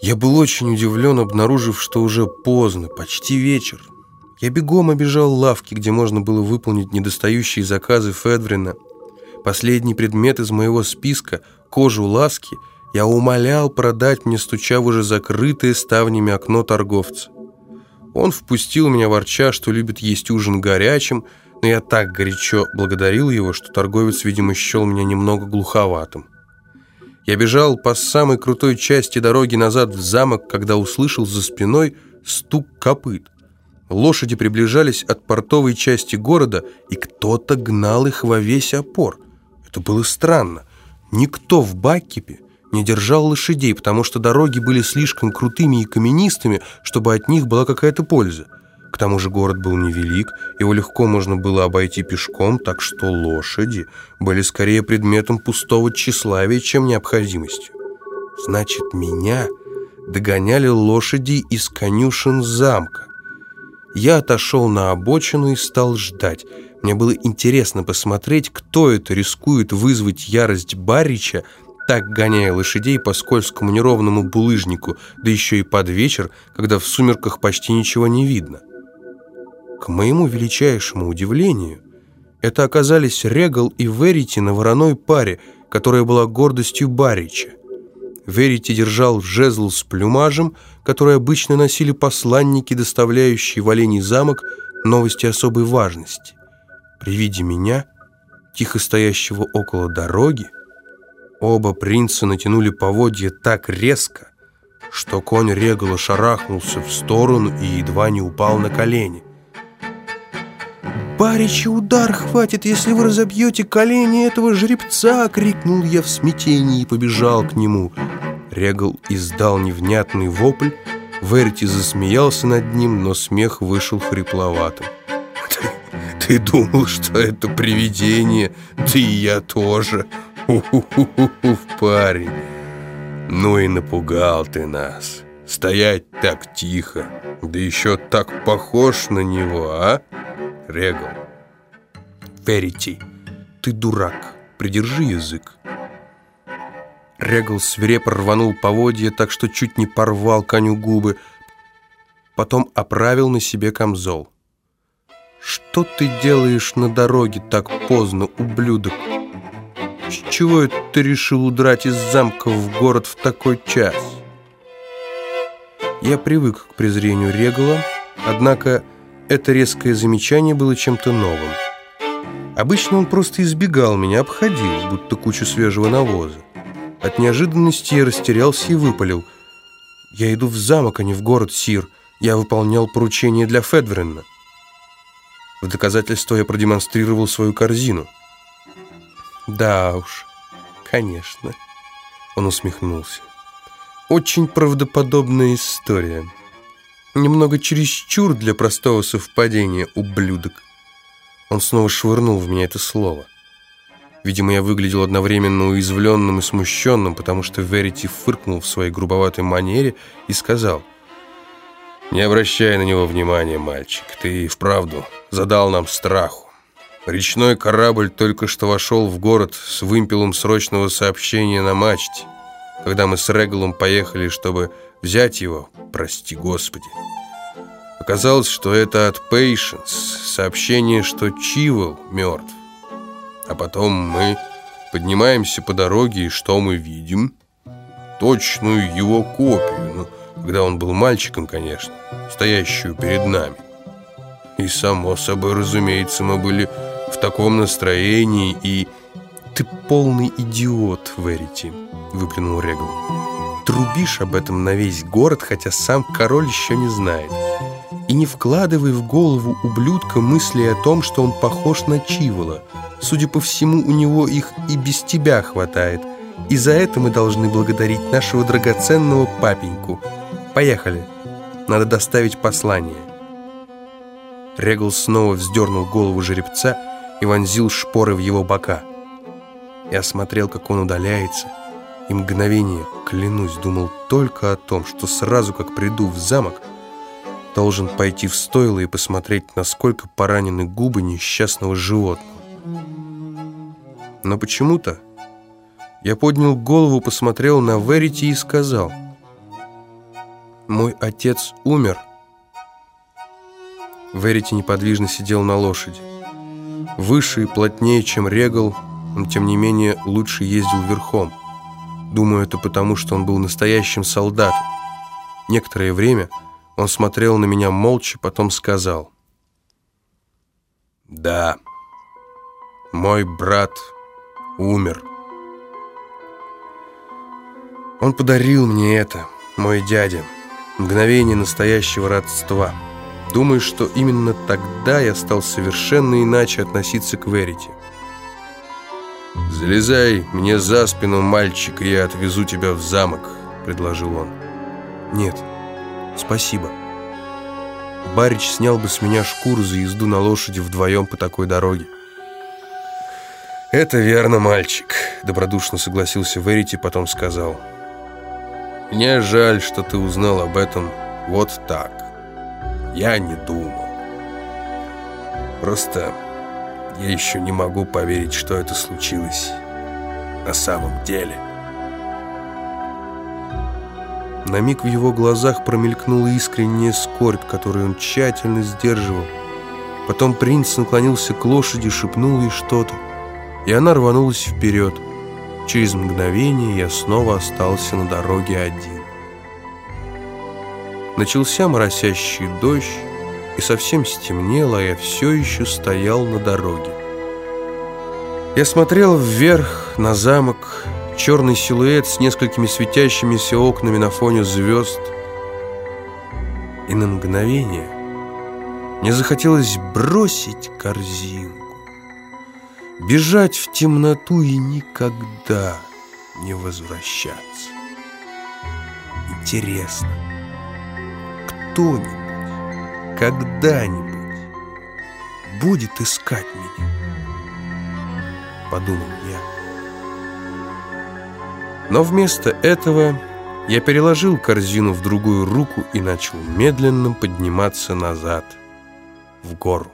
Я был очень удивлен, обнаружив, что уже поздно, почти вечер. Я бегом обежал лавки, где можно было выполнить недостающие заказы Федврина. Последний предмет из моего списка – кожу ласки – я умолял продать мне, стуча в уже закрытое ставнями окно торговца. Он впустил меня ворча, что любит есть ужин горячим, но я так горячо благодарил его, что торговец, видимо, счел меня немного глуховатым. Я бежал по самой крутой части дороги назад в замок, когда услышал за спиной стук копыт. Лошади приближались от портовой части города, и кто-то гнал их во весь опор. Это было странно. Никто в Баккипе не держал лошадей, потому что дороги были слишком крутыми и каменистыми, чтобы от них была какая-то польза. К тому же город был невелик, его легко можно было обойти пешком, так что лошади были скорее предметом пустого тщеславия, чем необходимостью. Значит, меня догоняли лошади из конюшен замка. Я отошел на обочину и стал ждать. Мне было интересно посмотреть, кто это рискует вызвать ярость Барича так гоняя лошадей по скользкому неровному булыжнику, да еще и под вечер, когда в сумерках почти ничего не видно. К моему величайшему удивлению, это оказались Регал и Верити на вороной паре, которая была гордостью Барича. Верити держал жезл с плюмажем, который обычно носили посланники, доставляющие в Олений замок новости особой важности. При виде меня, тихо стоящего около дороги, Оба принца натянули поводья так резко, что конь Регала шарахнулся в сторону и едва не упал на колени. «Баричий удар хватит, если вы разобьете колени этого жеребца!» — крикнул я в смятении и побежал к нему. Регал издал невнятный вопль, Верти засмеялся над ним, но смех вышел хрипловатым. «Ты, ты думал, что это привидение? Да и я тоже!» Ух, парень, ну и напугал ты нас. Стоять так тихо, да еще так похож на него, а? Регал. Верити, ты дурак, придержи язык. Регал свирепо рванул поводья, так что чуть не порвал коню губы. Потом оправил на себе камзол. «Что ты делаешь на дороге так поздно, ублюдок?» С чего это ты решил удрать из замка в город в такой час? Я привык к презрению Регула, однако это резкое замечание было чем-то новым. Обычно он просто избегал меня, обходил, будто кучу свежего навоза. От неожиданности я растерялся и выпалил. «Я иду в замок, а не в город, Сир. Я выполнял поручение для Федврена». В доказательство я продемонстрировал свою корзину – «Да уж, конечно», — он усмехнулся. «Очень правдоподобная история. Немного чересчур для простого совпадения, ублюдок». Он снова швырнул в меня это слово. Видимо, я выглядел одновременно уязвленным и смущенным, потому что Верити фыркнул в своей грубоватой манере и сказал, «Не обращай на него внимания, мальчик, ты вправду задал нам страху. Речной корабль только что вошел в город с вымпелом срочного сообщения на мачте. Когда мы с Регалом поехали, чтобы взять его, прости господи. Оказалось, что это от Пейшенс, сообщение, что Чивел мертв. А потом мы поднимаемся по дороге, и что мы видим? Точную его копию, ну, когда он был мальчиком, конечно, стоящую перед нами. И, само собой, разумеется, мы были в таком настроении и... «Ты полный идиот, Верити», — выплюнул Регал. «Трубишь об этом на весь город, хотя сам король еще не знает. И не вкладывай в голову ублюдка мысли о том, что он похож на Чивола. Судя по всему, у него их и без тебя хватает. И за это мы должны благодарить нашего драгоценного папеньку. Поехали. Надо доставить послание». Регал снова вздернул голову жеребца и вонзил шпоры в его бока. Я смотрел, как он удаляется, и мгновение, клянусь, думал только о том, что сразу как приду в замок, должен пойти в стойло и посмотреть, насколько поранены губы несчастного животного. Но почему-то я поднял голову, посмотрел на Верити и сказал, Мой отец умер. Верити неподвижно сидел на лошади. Выше и плотнее, чем Регал, он, тем не менее, лучше ездил верхом. Думаю, это потому, что он был настоящим солдатом. Некоторое время он смотрел на меня молча, потом сказал. «Да, мой брат умер». Он подарил мне это, мой дядя, мгновение настоящего родства. Думаю, что именно тогда я стал совершенно иначе относиться к Верите. «Залезай мне за спину, мальчик, и я отвезу тебя в замок», — предложил он. «Нет, спасибо. Барич снял бы с меня шкуру за езду на лошади вдвоем по такой дороге». «Это верно, мальчик», — добродушно согласился Верити, потом сказал. «Мне жаль, что ты узнал об этом вот так. Я не думал. Просто я еще не могу поверить, что это случилось на самом деле». На миг в его глазах промелькнула искренняя скорбь, которую он тщательно сдерживал. Потом принц наклонился к лошади, шепнул ей что-то, и она рванулась вперед. Через мгновение я снова остался на дороге один. Начался моросящий дождь, и совсем стемнело, а я все еще стоял на дороге. Я смотрел вверх на замок, черный силуэт с несколькими светящимися окнами на фоне звезд. И на мгновение мне захотелось бросить корзинку, бежать в темноту и никогда не возвращаться. Интересно, кто-нибудь, когда-нибудь будет искать меня? Подумал я. Но вместо этого я переложил корзину в другую руку и начал медленно подниматься назад, в гору.